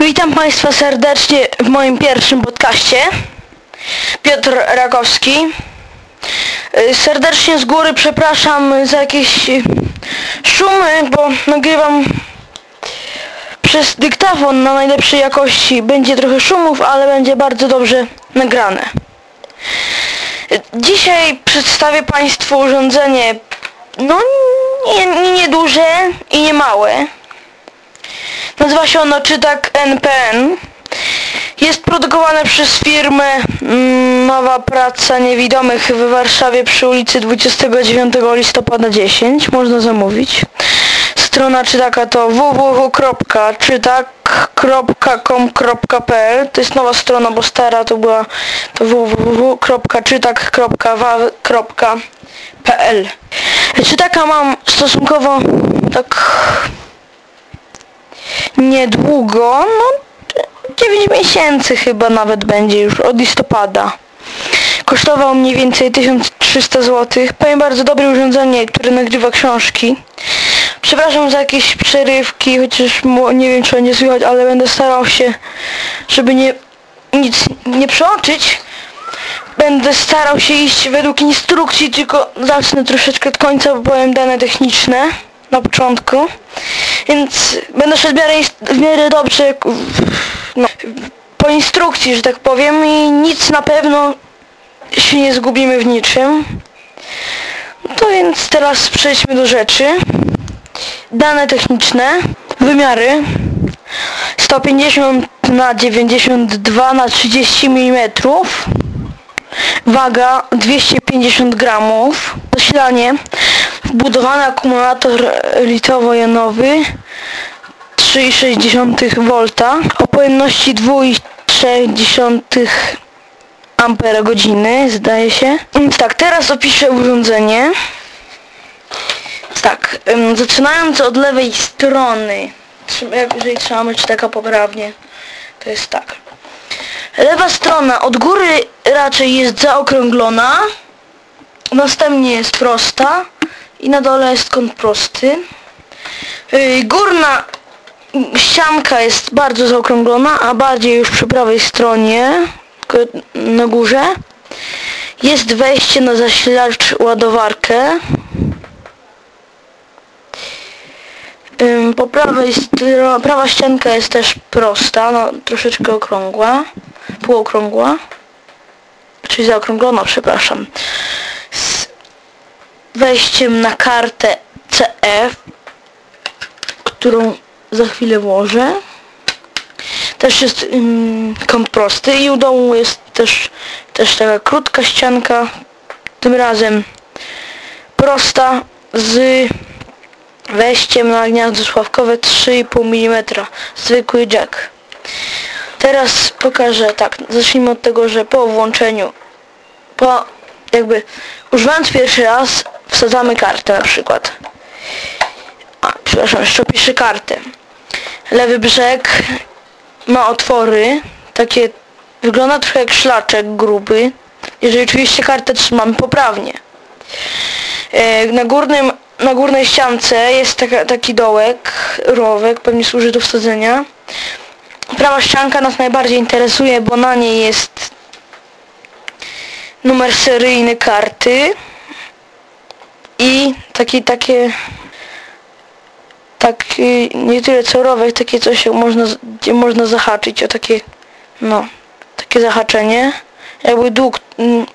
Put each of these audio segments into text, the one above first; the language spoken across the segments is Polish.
Witam Państwa serdecznie w moim pierwszym podcaście. Piotr Rakowski. Y, Serdecznie z góry przepraszam za jakieś szumy, bo nagrywam przez dyktafon na najlepszej jakości. Będzie trochę szumów, ale będzie bardzo dobrze nagrane. Dzisiaj przedstawię Państwu urządzenie no nie, nie duże i nie małe. Nazywa się ono Czytak NPN. Jest produkowane przez firmę mm, Nowa Praca Niewidomych w Warszawie przy ulicy 29 listopada 10. Można zamówić. Strona czytaka to www.czytak.com.pl To jest nowa strona, bo stara to była to www.czytak.waw.pl Czytaka mam stosunkowo tak niedługo, no 9 miesięcy chyba nawet będzie już od listopada. Kosztował mniej więcej 1300 zł. Powiem bardzo dobre urządzenie, które nagrywa książki. Przepraszam za jakieś przerywki, chociaż nie wiem czy będzie słychać, ale będę starał się, żeby nie nic nie przeoczyć. Będę starał się iść według instrukcji, tylko zacznę troszeczkę od końca, bo powiem dane techniczne na początku. Więc będę szedł w miarę, w miarę dobrze no, po instrukcji, że tak powiem i nic na pewno się nie zgubimy w niczym. To więc teraz przejdźmy do rzeczy. Dane techniczne, wymiary 150 na 92 na 30 mm Waga 250 gramów. Zasilanie. Wbudowany akumulator litowo-jonowy 3,6 V o pojemności 2,3 ampere godziny, zdaje się. Więc tak, teraz opiszę urządzenie. Tak, zaczynając od lewej strony, jeżeli trzymamy czytaka poprawnie, to jest tak. Lewa strona od góry raczej jest zaokrąglona, następnie jest prosta i na dole jest kąt prosty. Yy, Górna ścianka jest bardzo zaokrąglona, a bardziej już przy prawej stronie, na górze, jest wejście na zasilacz ładowarkę. Ym, Po prawej stro- prawa ścianka jest też prosta, no troszeczkę okrągła, półokrągła, czyli zaokrąglona, przepraszam, wejściem na kartę CF, którą za chwilę włożę. Też jest ym, kąt prosty i u dołu jest też, też taka krótka ścianka, tym razem prosta z wejściem na gniazdo sławkowe 3,5 mm zwykły jack teraz pokażę tak zacznijmy od tego, że po włączeniu po jakby używając pierwszy raz wsadzamy kartę na przykład. A, przepraszam, jeszcze opiszę kartę lewy brzeg ma otwory takie wygląda trochę jak szlaczek gruby jeżeli oczywiście kartę trzymamy poprawnie. E, na górnym na górnej ściance jest taka, taki dołek, rowek, pewnie służy do wsadzenia. Prawa ścianka nas najbardziej interesuje, bo na niej jest numer seryjny karty i taki, takie taki, nie tyle co rowek, takie coś jak można, gdzie można zahaczyć o takie, no, takie zahaczenie. Jakby dług, mm,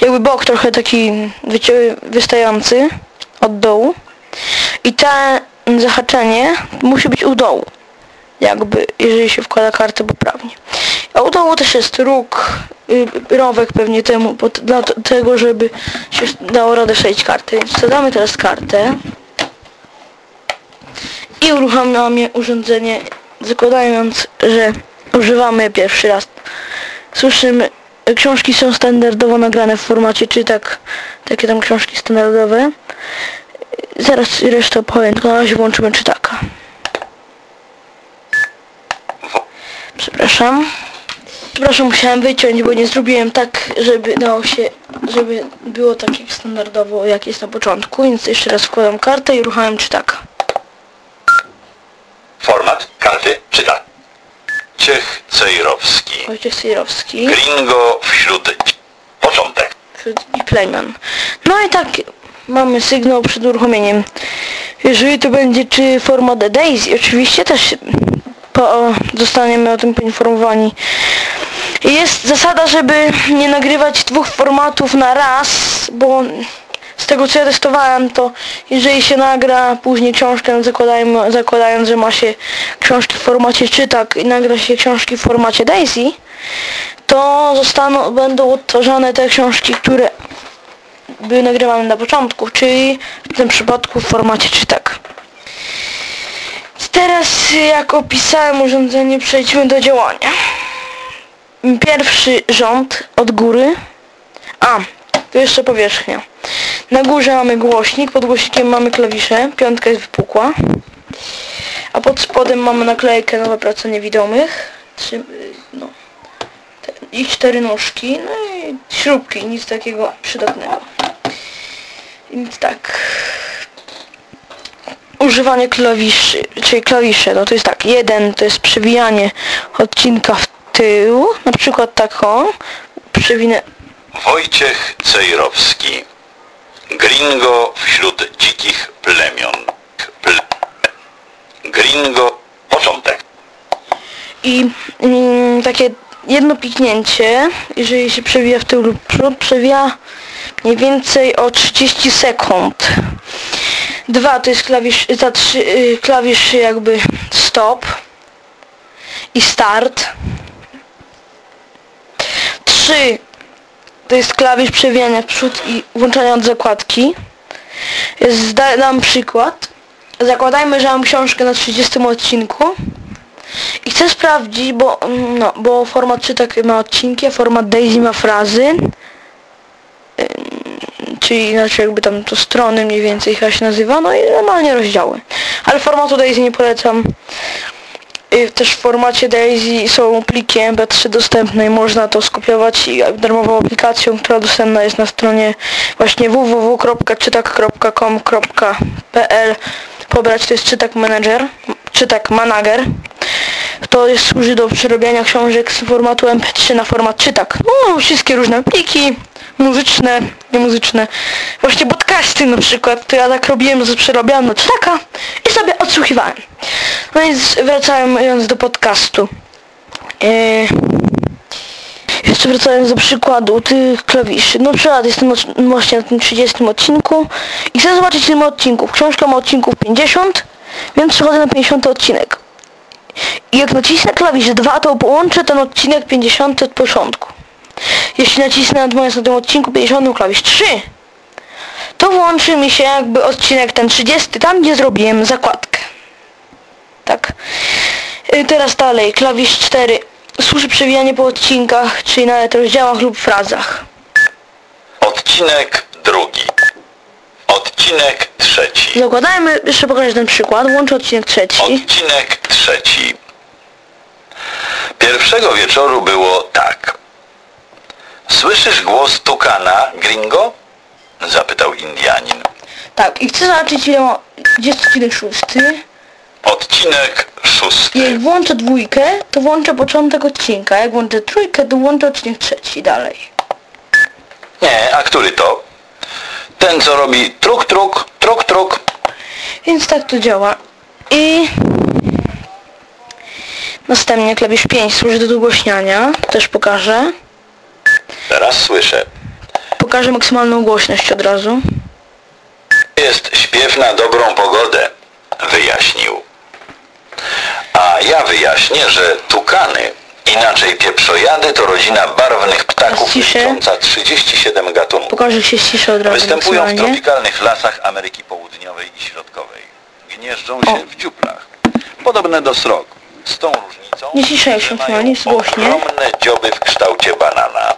jakby bok trochę taki wystający od dołu i to zahaczenie musi być u dołu jakby jeżeli się wkłada kartę poprawnie a u dołu też jest róg rowek pewnie temu t- dla tego żeby się dało radę wsadzić kartę więc wsadzamy teraz kartę. I uruchamiamy urządzenie zakładając, że używamy pierwszy raz. Słyszymy książki są standardowo nagrane w formacie czytak takie tam książki standardowe. Zaraz resztę opowiem tylko na razie włączymy czytaka. Przepraszam przepraszam musiałem wyciąć bo nie zrobiłem tak żeby dało się żeby było tak jak standardowo jak jest na początku więc jeszcze raz wkładam kartę i uruchamiam czytaka Format karty Wojciech Cejrowski. Wojciech Sejrowski. Gringo wśród... Początek. wśród i plemion. No i tak mamy sygnał przed uruchomieniem. Jeżeli to będzie czy format Daisy, oczywiście też po, zostaniemy o tym poinformowani. Jest zasada, żeby nie nagrywać dwóch formatów na raz, bo z tego co ja testowałem, to jeżeli się nagra później książkę, zakładajmy, zakładając, że ma się książki w formacie czytak i nagra się książki w formacie Daisy, to zostaną, będą odtwarzane te książki, które były nagrywane na początku, czyli w tym przypadku w formacie czytak. Teraz jak opisałem urządzenie, przejdźmy do działania. Pierwszy rząd od góry. A, tu jeszcze powierzchnia. Na górze mamy głośnik, pod głośnikiem mamy klawisze, piątka jest wypukła. A pod spodem mamy naklejkę nowe prace niewidomych. Trzy, no, te, I cztery nóżki, no i śrubki, nic takiego przydatnego. Więc tak. Używanie klawiszy, czyli klawisze, no to jest tak, jeden to jest przewijanie odcinka w tył, na przykład taką, przewinę, Wojciech Cejrowski. Gringo wśród dzikich plemion. Ple... Gringo... Początek. i mm, takie jedno piknięcie, jeżeli się przewija w tył lub przód, przewija mniej więcej o 30 sekund. Dwa to jest klawisz, za trzy, y, klawisz jakby stop i start. To jest klawisz przewijania w przód i włączania od zakładki. Dam przykład. Zakładajmy, że mam książkę na 30 odcinku. I chcę sprawdzić, bo, mm, no, bo format czytak ma odcinki, a format Daisy ma frazy. Czyli inaczej jakby tam to strony mniej więcej chyba się nazywa, no i normalnie rozdziały. Ale formatu Daisy nie polecam. Y, Też w formacie Daisy są pliki MP3 dostępne i można to skopiować i darmową aplikacją, która dostępna jest na stronie właśnie www.czytak.com.pl pobrać to jest czytak manager, czytak manager. To jest, służy do przerabiania książek z formatu MP3 na format czytak. No, wszystkie różne pliki, muzyczne, niemuzyczne. Właśnie podcasty na przykład, to ja tak robiłem, że przerabiałem na czytaka i sobie odsłuchiwałem. No więc wracając do podcastu. Eee, jeszcze wracając do przykładu tych klawiszy. No przykład jestem właśnie na tym 30 odcinku i chcę zobaczyć ile ma odcinków. Książka ma odcinków 50, więc przechodzę na 50 odcinek. I jak nacisnę klawisz 2, to połączę ten odcinek 50 od początku. Jeśli nacisnę natomiast na tym odcinku 50 klawisz 3, to włączy mi się jakby odcinek ten 30, tam gdzie zrobiłem zakładkę. Tak. Y, Teraz dalej, klawisz 4 służy przewijanie po odcinkach, czyli nawet rozdziałach lub frazach. Odcinek drugi. Odcinek trzeci. Zakładajmy, jeszcze pokażę ten przykład, włączę odcinek trzeci. Odcinek trzeci. Pierwszego wieczoru było tak. Słyszysz głos tukana, gringo? Zapytał Indianin. Tak, i chcę zobaczyć ile ma, gdzie jest odcinek szósty. Odcinek szósty. Jak włączę dwójkę, to włączę początek odcinka. Jak włączę trójkę, to włączę odcinek trzeci dalej. Nie, a który to? Ten, co robi truk, truk, truk, truk. Więc tak to działa. I następnie klawisz 5 służy do dogłośniania. Też pokażę. Teraz słyszę. Pokażę maksymalną głośność od razu. Jest śpiew na dobrą pogodę, wyjaśnił. A ja wyjaśnię, że tukany, inaczej pieprzojady, to rodzina barwnych ptaków Ciszę. licząca 37 gatunków. Pokażę się ściszę od razu Występują w tropikalnych lasach Ameryki Południowej i Środkowej. Gnieżdżą się O. w dziuplach, podobne do srok. Z tą różnicą, Nie ciszej się, że mają jest głośnie. ogromne dzioby w kształcie banana.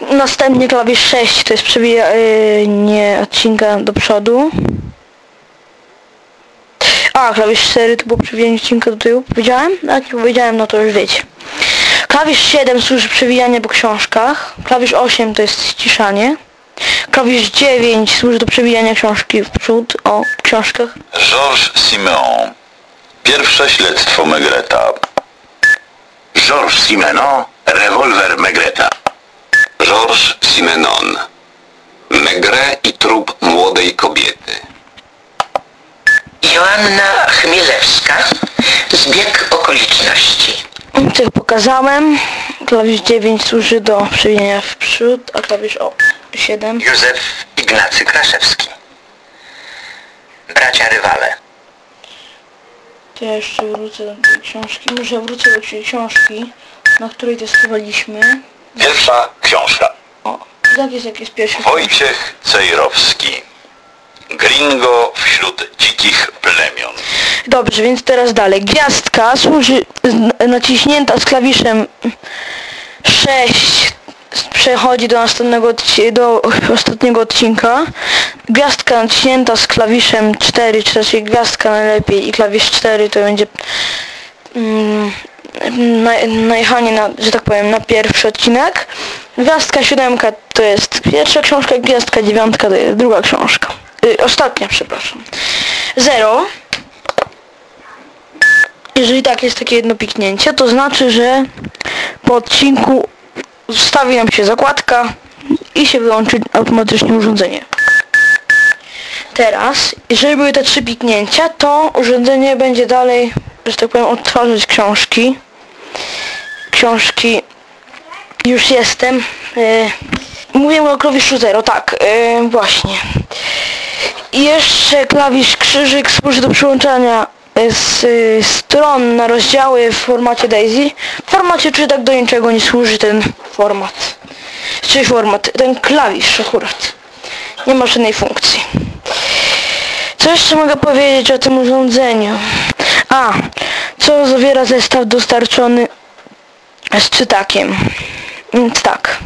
Następnie klawisz 6 to jest przewijanie odcinka do przodu. A, klawisz 4 to było przewijanie odcinka do tyłu, powiedziałem? A jak nie powiedziałem, no to już wiecie. Klawisz 7 służy przewijanie po książkach. Klawisz 8 to jest ściszanie. Klawisz 9 służy do przewijania książki w przód, o książkach. Georges Simeon. Pierwsze śledztwo Megreta. Georges Simenon, rewolwer Megreta. Georges Simenon. Megre i trup młodej kobiety. Joanna Chmielewska. Zbieg okoliczności. Tak pokazałem. Klawisz 9 służy do przewinienia w przód, a klawisz o 7. Józef Ignacy Kraszewski. Bracia Rywale. To ja jeszcze wrócę do tej książki. Może wrócę do tej książki, na której testowaliśmy. Pierwsza książka. O. Wojciech Cejrowski. Gringo wśród dzikich plemion. Dobrze, więc teraz dalej. Gwiazdka służy naciśnięta z klawiszem 6 przechodzi do następnego do ostatniego odcinka. Gwiazdka naciśnięta z klawiszem 4, czy raczej gwiazdka najlepiej i klawisz 4 to będzie mm, najechanie na, że tak powiem, na pierwszy odcinek. Gwiazdka siódemka to jest pierwsza książka, gwiazdka dziewiątka to jest druga książka. Y, ostatnia, przepraszam. Zero. Jeżeli tak jest takie jedno piknięcie, to znaczy, że po odcinku stawi nam się zakładka i się wyłączy automatycznie urządzenie. Teraz, jeżeli były te trzy piknięcia, to urządzenie będzie dalej, że tak powiem, odtwarzać książki. Książki już jestem. Yy, mówię o klawiszu 0, tak, yy, właśnie. I jeszcze klawisz krzyżyk służy do przyłączania y, z stron na rozdziały w formacie DAISY. W formacie czytak do niczego nie służy ten format. Czy format, ten klawisz akurat. Nie ma żadnej funkcji. Co jeszcze mogę powiedzieć o tym urządzeniu? A, co zawiera zestaw dostarczony z czytakiem? Więc tak.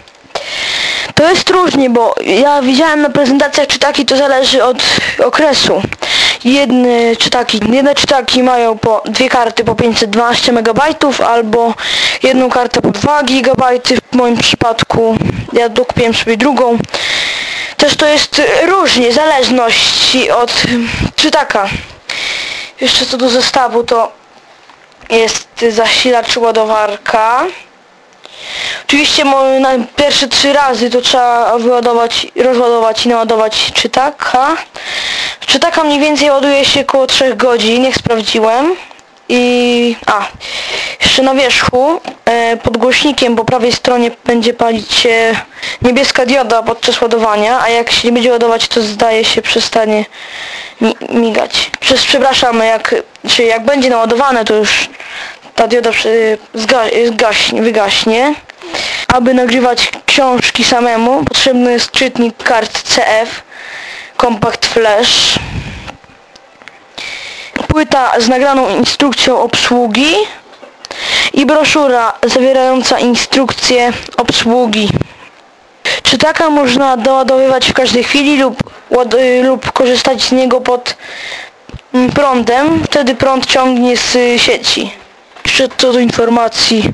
To jest różnie, bo ja widziałem na prezentacjach czytaki, to zależy od okresu. Jedne czytaki, jedne czytaki mają po dwie karty po 512 MB albo jedną kartę po 2 GB w moim przypadku. Ja dokupiłem sobie drugą. Też to jest różnie, zależności od czytaka. Jeszcze co do zestawu to jest zasilacz ładowarka. Oczywiście pierwsze trzy razy to trzeba wyładować, rozładować i naładować czytaka. Czytaka mniej więcej ładuje się około 3 godzin, jak sprawdziłem. I... a, jeszcze na wierzchu e, pod głośnikiem po prawej stronie będzie palić się niebieska dioda podczas ładowania, a jak się nie będzie ładować to zdaje się przestanie mi migać. Przez, przepraszam, jak, czy jak będzie naładowane to już dioda zgaśnie, wygaśnie. Aby nagrywać książki samemu potrzebny jest czytnik kart CF Compact Flash płyta z nagraną instrukcją obsługi i broszura zawierająca instrukcję obsługi. Czytaka można doładowywać w każdej chwili lub, y, lub korzystać z niego pod mm, prądem, wtedy prąd ciągnie z sieci. Jeszcze co do informacji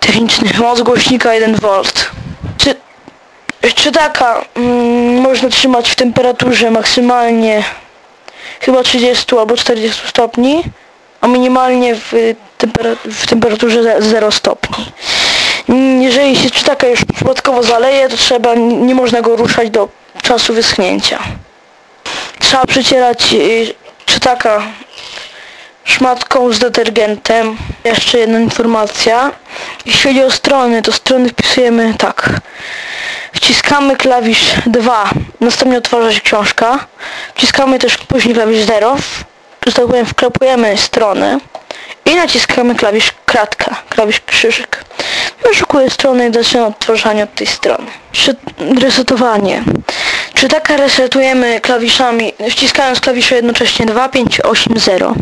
technicznych, moc głośnika 1V. Czy, czytaka mm, można trzymać w temperaturze maksymalnie chyba 30 albo 40 stopni, a minimalnie w, w temperaturze ze- 0 stopni. Jeżeli się czytaka już przypadkowo zaleje, to trzeba, nie można go ruszać do czasu wyschnięcia. Trzeba przecierać y, czytaka szmatką z detergentem. Jeszcze jedna informacja. Jeśli chodzi o strony, to strony wpisujemy tak. Wciskamy klawisz 2, następnie otwarza się książka. Wciskamy też później klawisz 0, że tak powiem wklepujemy stronę i naciskamy klawisz kratka, klawisz krzyżyk. Wyszukuję strony i zaczynam odtwarzanie od tej strony. Czy resetowanie. Czy taka resetujemy klawiszami, wciskając klawisze jednocześnie 2, 5, 8, 0.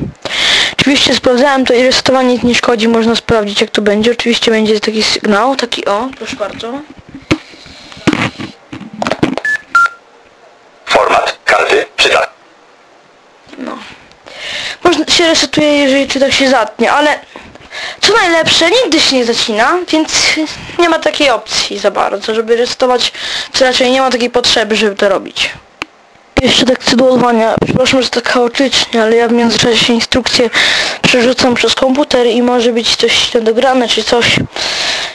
Oczywiście sprawdzałem to i resetowanie nie szkodzi, można sprawdzić jak to będzie. Oczywiście będzie taki sygnał, taki o, proszę bardzo. Format karty czytak. No. Można się resetuje, jeżeli czytak się zatnie, ale co najlepsze, nigdy się nie zacina, więc nie ma takiej opcji za bardzo, żeby resetować, czy raczej nie ma takiej potrzeby, żeby to robić. Jeszcze tak co do ładowania. Przepraszam, że tak chaotycznie, ale ja w międzyczasie instrukcje przerzucam przez komputer i może być coś niedograne czy coś.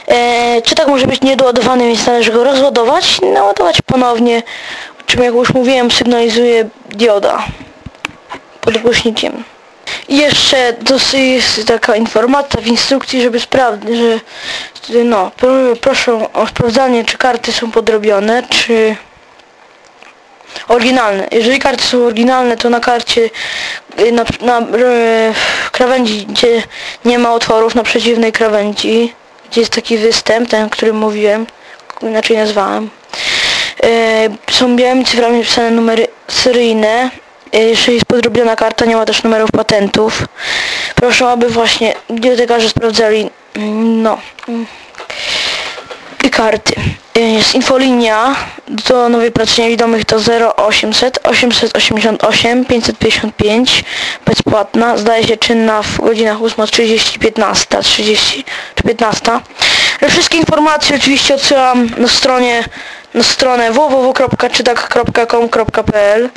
E, czy tak może być niedoładowany, więc należy go rozładować i naładować ponownie. Czym jak już mówiłem sygnalizuje dioda pod głośnikiem. Jeszcze dosyć jest taka informacja w instrukcji, żeby sprawdzić, że no, pro- proszę o sprawdzanie, czy karty są podrobione, czy oryginalne. Jeżeli karty są oryginalne, to na karcie y, na, na y, krawędzi, gdzie nie ma otworów, na przeciwnej krawędzi, gdzie jest taki występ, ten, o którym mówiłem, inaczej nazwałem, y, są białymi cyframi wpisane numery seryjne. Y, Jeżeli jest podrobiona karta, nie ma też numerów patentów. Proszę, aby właśnie bibliotekarze sprawdzali, mm, no, mm, i karty. Y, Jest infolinia do nowej pracy niewidomych to 0800 888 555 bezpłatna, zdaje się czynna w godzinach 8.30, 15, 30 czy 15. Ale wszystkie informacje oczywiście odsyłam na stronie na stronę www.czytak.com.pl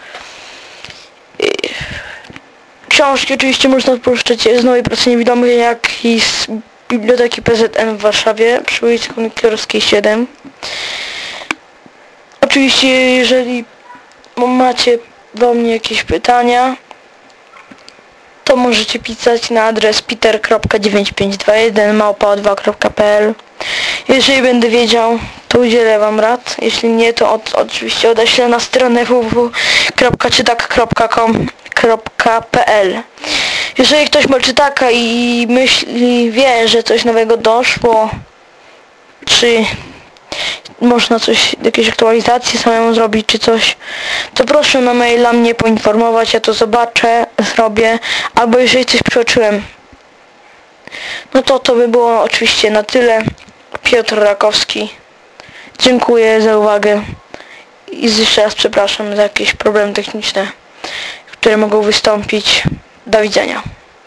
Książki oczywiście można pożyczyć z nowej pracy niewidomych, jak i z Biblioteki PZN w Warszawie przy ulicy Koniklorskiej 7. Oczywiście jeżeli macie do mnie jakieś pytania, to możecie pisać na adres peter.9521 małpa2.pl Jeżeli będę wiedział, to udzielę Wam rad. Jeśli nie, to od, oczywiście odeślę na stronę www.czytak.com.pl Jeżeli ktoś ma czytaka i myśli, wie, że coś nowego doszło, czy można coś, jakieś aktualizacje samemu zrobić, czy coś, to proszę na maila mnie poinformować, ja to zobaczę, zrobię, albo jeżeli coś przeoczyłem. No to to by było oczywiście na tyle. Piotr Rakowski. Dziękuję za uwagę i jeszcze raz przepraszam za jakieś problemy techniczne, które mogą wystąpić. Do widzenia.